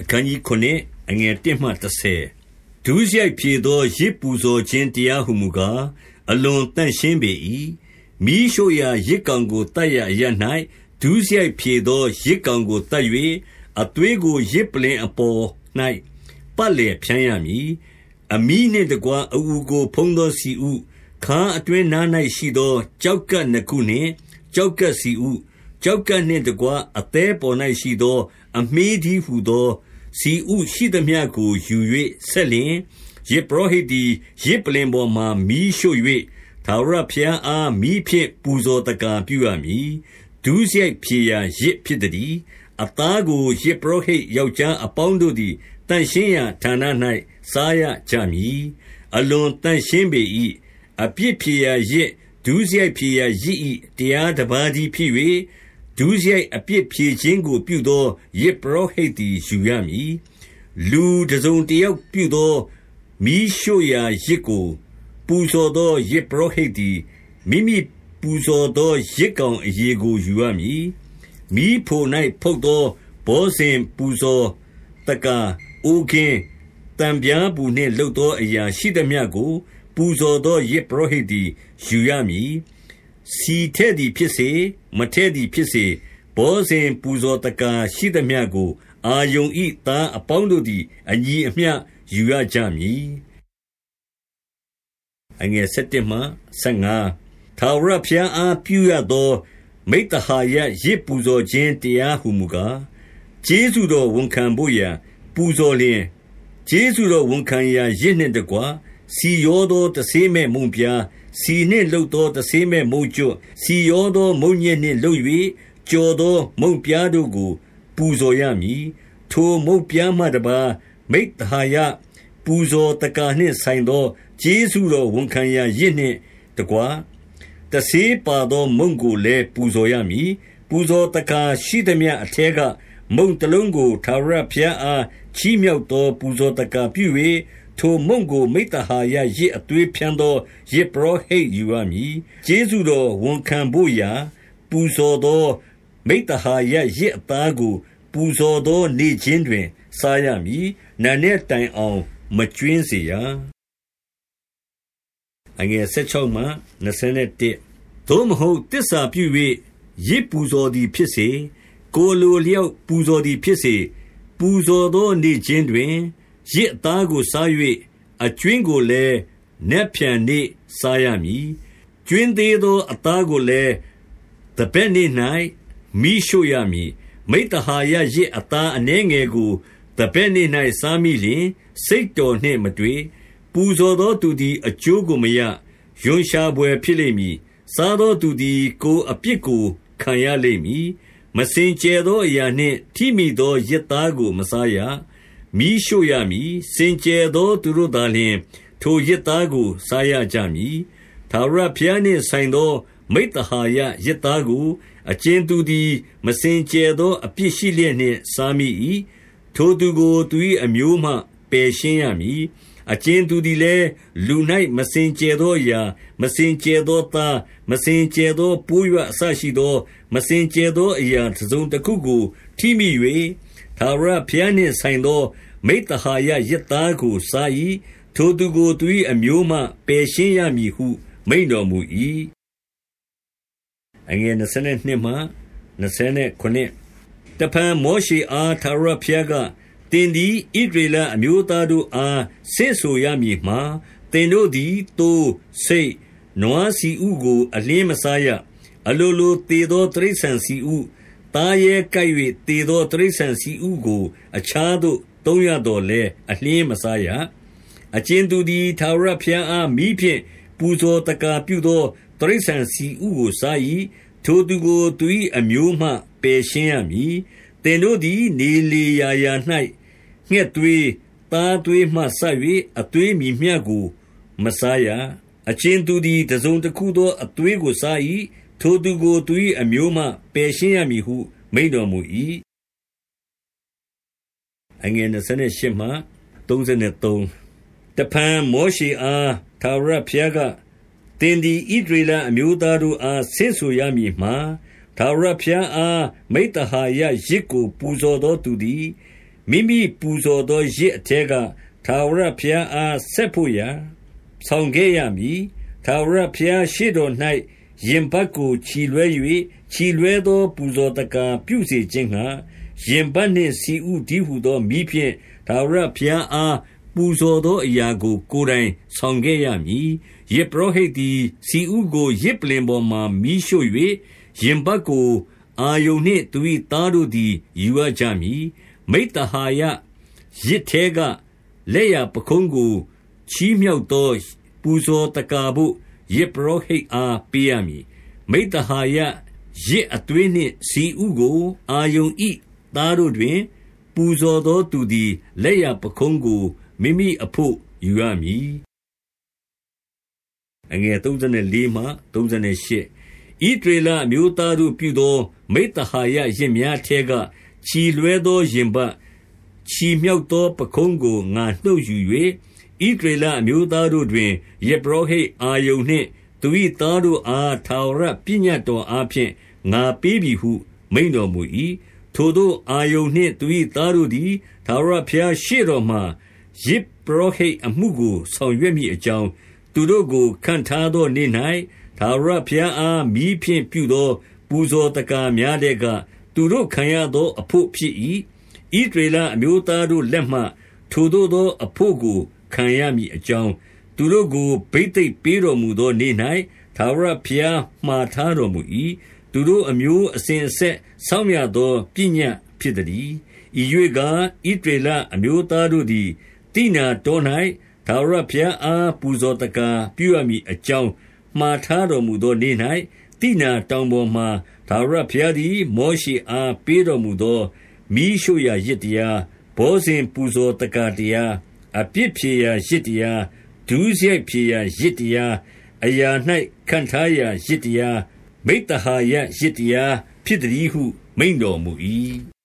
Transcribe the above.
အခန်းကြီး9အငယ်1မှ30ဒုစရိုက်ဖြေသောရစ်ပူဇော်ခြင်းတရားဟုမူကားအလွန်တန့်ရှင်းပေ၏မိရှုရာရစ်ကောင်ကိုတတ်ရရ၌ဒုစရိုက်ဖြေသောရစ်ကောင်ကိုတတ်၍အသွေးကိုရစ်ပလင်အပေါ်၌ပတ်လေဖြန်းရမည်အမိနှင့်တကွအူကိုဖုံးသောစီဥခါအတွင်းနား၌ရှိသောကြောက်ကပ်နှစ်ခုနှင့်ကြောက်ကပ်စီဥကြောက်ကပ်နှင့်တကွအသေးပေါ်၌ရှိသော အမေးဒီဟုသော စီဥရှိသမျှကိုယူ၍ဆက်လျင်ယေဘရဟိတီယေပလင်ပေါ်မှမီးရှို့၍သာရဖျားအားမိဖြင့်ပူဇော်တကာပြုရမည်ဒုစရိုက်ဖြေရာရစ်ဖြစ်သည်အသားကိုယေဘရဟိယောက်ျားအပေါင်းတို့သည်တန်ရှင်းရာဌာန၌စားရကြမည်အလွန်တန်ရှင်းပေ၏အပြစ်ဖြေရာရစ်ဒုစရိုက်ဖြေရာရစ်၏တရားတပါးသည်ဖြစ်၍ ဒုစရိုက်အပြစ်ဖြေခြင်းကို ပြုသောယေဘရဟိတ်သည် ယူရမည် လူတစုံတယောက်ပြုသောမိရှုရာရစ်ကို ပူဇော်သောယေဘရဟိတ်သည် မိမိပူဇော်သောရစ်ကောင်အရေကို ယူရမည်မိဖို့၌ဖုတ်သော ဘောဇင်ပူဇော်တကာ အိုခင်တံပြားပူနှင့်လှုပ်သောအရာရှိသမျှကို ပူဇော်သောယေဘရဟိတ်သည် ယူရမည် စီထဲ့သည်ဖြစ်စေမထဲ့သည်ဖြစ်စေဘောဇင်ပူဇော်တကာရှိသမျှကို အာယုံဤသားအပေါင်းတို့သည်အညီအမျှယူရကြမည်အငယ်7မှ15ထာဝရဘုရားအားပြုရသော မိတ္တဟာယရစ်ပူဇော်ခြင်းတရားဟုမူကားကျေးဇူးတော်ဝန်ခံဖို့ရာပူဇော်လျင်ကျေးဇူးတော်ဝန်ခံရာရစ်နှင့်တကွစီရောသောတဆေးမဲ့မုံပြား စီနှင့်လှုပ်သောတဆေးမဲ့မုံကျွတ်စီရောသောမုံညက်နှင့်လှုပ်၍ကြော်သောမုံပြားတို့ကို ပူဇော်ရမည်ထိုမုံပြားမှတပါမိတ္တဟာယပူဇော်တကာနှင့်ဆိုင်သောကျေးဇူးတော်ဝန်ခံရာရစ်နှင့်တကွတဆေးပါသောမုံကိုလည်းပူဇော်ရမည်ပူဇော်တကာရှိသည်မြအထက်ကမုံတလုံးကိုထာဝရဘုရားအားချီးမြှောက်သော ပူဇော်တကာပြု၍ ထိုမုံကို မိတ္တဟာယရစ်အသွေးဖြန်းသောရစ်ပရောဟိတ်ယူရမည် ကျေးဇူးတော်ဝန်ခံဖို့ရာ ပူဇော်သော မိတ္တဟာယရစ်အသားကို ပူဇော်သောနေ့ချင်းတွင် စားရမည်နာနဲ့တိုင်အောင် မကျွင်းစေရအငယ်16မှ21သို့မဟုတ်တစ္ဆာပြု၍ရစ်ပူဇော်သည်ဖြစ်စေ ကိုလိုလျောက် ပူဇော်သည်ဖြစ်စေ ပူဇော်သောနေ့ချင်းတွင် ရစ်အသားကိုစား၍အကျွင်းကိုလည်း နက်ဖြန်နေ့စားရမည်ကျွင်းသေးသော အသားကိုလည်းတပည့်နေ့၌မိရှို့ရမည် မိတ္တဟာယရစ်အသားအနှဲငယ်ကိုတပည့်နေ့၌စားမိလျင် စိတ်တော်နှင့်မတွေ့ ပူဇော်သောသူသည် အကျိုးကိုမရယွန်ရှာပွဲဖြစ်လိမ့်မည် စားသောသူသည် ကိုအပြစ်ကို ခံရလိမ့်မည် မစင်ကြယ်သောအရာနှင့် ထိမိသောရစ်သားကို မစားရ မီးရှို့ရမည်စင်ကြယ်သောသူတို့သာလျှင် ထိုရစ်သားကို စားရကြမည်သာရဖျားနှင့်ဆိုင်သော မိတ္တဟာယရစ်သားကို အကျဉ်သူသည် မစင်ကြယ်သော အပြစ်ရှိလျက်နှင့်စားမိ၏ထိုသူကိုသူ၏အမျိုးမှပယ်ရှင်းရမည်အကျဉ်သူသည်လည်းလူ၌မစင်ကြယ်သောအရာမစင်ကြယ်သောသားမစင်ကြယ်သောပိုးရွအဆရှိသော မစင်ကြယ်သောအရာတစ်စုံတစ်ခုကိုထိမိ၍သာရဖျားနှင့်ဆိုင်သော မိတ္တဟာယယက်သားကို စား၏ထိုသူကို သူ၏အမျိုးမှ ပယ်ရှင်းရမည်ဟု မိန်တော်မူ၏အငယ်22မှ29တဖန်မောရှေအားသာရဖျားက သင်သည် ဣသရေလအမျိုးသားတို့အား ဆင့်ဆိုရမည်မှာ၊သင်တို့သည် သိုး၊ဆိတ်၊နွားဆီဥကို အလျှင်းမစားရ။အလိုလိုသေသော တိရစ္ဆာန်ဆီဥ၊သားရဲကိုက်၍သေသော တိရစ္ဆာန်ဆီဥကို အခြားသို့ သုံးရသော်လည်း အလျှင်းမစားရ။အကြင်သူသည် ထာဝရဘုရားအား မီးဖြင့် ပူဇော်သက္ကာပြုသော တိရစ္ဆာန်ဆီဥကိုစား၏။ထိုသူကို သူ၏အမျိုးမှ ပယ်ရှင်းရမည် သင်တို့သည် နေလေရာရာ၌ငှက်သွေး၊သားသွေးမှစ၍အသွေးမည်မျှကို မစားရ။အကြင်သူသည် တစုံတခုသော အသွေးကိုစား၏။ထိုသူကို သူ၏အမျိုးမှ ပယ်ရှင်းရမည်ဟု မိန့်တော်မူ၏။ တဖန်မောရှေအားထာဝရဘုရားက၊သင်သည်ဣသရေလအမျိုးသားတို့အားဆင့်ဆိုရမည်မှာထာဝရဘုရားအားမိဿဟာယယဇ်ကို ပူဇော်သောသူသည်မိမိပူဇော်သောရစ်အထဲကထာဝရဘုရားအားဆက်ဖို့ရာဆောင်ခဲ့ရမည်ထာဝရဘုရားရှေ့တော်၌ရင်ပတ်ကိုချီလွဲ၍ချီလွဲသော ပူဇော်တကာပြုစေခြင်းငှာ ရင်ပတ်နှင့်စီဥဒီဟုသောမိဖြင့်ထာဝရဘုရားအား ပူဇော်သောအရာကို ကိုယ်တိုင်ဆောင်ခဲ့ရမည်ယေပရောဟိတ်သည်စီဥကိုရစ်ပလင်ပေါ်မှမိရှို့၍ရင်ပတ်ကိုအာယုန်နှင့်သူ၏သားတို့သည်ယူရကြမည်မိတ္တဟာယရစ်ထဲကလက်ရပခုံးကိုချီးမြှောက်သောပူဇော်တကာဘုယေပရောဟိတ်အားပေးရမည်မိတ္တဟာယရစ်အသွေးနှင့်စီဥကို အာယုန်ဤ သားတို့တွင် ပူဇော်သောသူသည် လက်ရပခုံးကို မိမိအဖို့ ယူရမည်အငယ်34မှ38ဣဒရေလအမျိုးသားတို့ပြုသော မိတ္တဟာယရစ်များထဲက ချီလွဲသောရင်ပတ် ချီမြောက်သော ပခုံးကို ငါနှုတ်ယူ၍ဣဒရေလအမျိုးသားတို့တွင်ယေဘရဟိတ်အာယုန်နှင့် သူ၏သားတို့အား ထာဝရပညတ်တော်အားဖြင့် ငါပေးပြီဟု မိန်တော်မူ၏ ထိုတို့အာယုန်နှင့်သူ၏သားတို့သည် ထာဝရဘုရားရှေ့တော်မှယေဘရဟိတ်အမှုကို ဆောင်ရွက်မိအကြောင်း သူတို့ကိုခံထားသောနေ့၌ထာဝရဘုရားအားမိဖြင့်ပြုသော ပူဇော်တကာများတဲ့ကသူတို့ခံရသောအဖို့ ဖြစ်၏ဣဒရေလအမျိုးသားတို့လက်မှ ထိုသို့သောအဖို့ကို ခံရမည်အကြောင်း သူတို့ကို ဘိသိက်ပေးတော်မူသောနေ့၌ထာဝရဘုရားမှားထားတော်မူ၏ သူတို့အမျိုး အစဉ်အဆက်ဆောင်းမြသော ပညာဖြစ်သည်ဤ၍ကဣဒရေလအမျိုးသားတို့သည်တိနာတော်၌ထာဝရဘုရားအား ပူဇော်တကာပြုရမည် အကြောင်း မှားထားတော်မူသောနေ့၌တိနာတောင်ပေါ်မှထာဝရဘုရားသည် မောရှေအား ပေးတော်မူသောမိရှုရာရစ်တရား ဘောဇင်ပူဇော်တကာတရား အပြစ်ဖြေရာရစ်တရား ဒုစရိုက်ဖြေရာရစ်တရား အရာ၌ခံထားရာရစ်တရား မိတ္တဟာယရစ်တရားဖြစ်သည်ဟု မိန်တော်မူ၏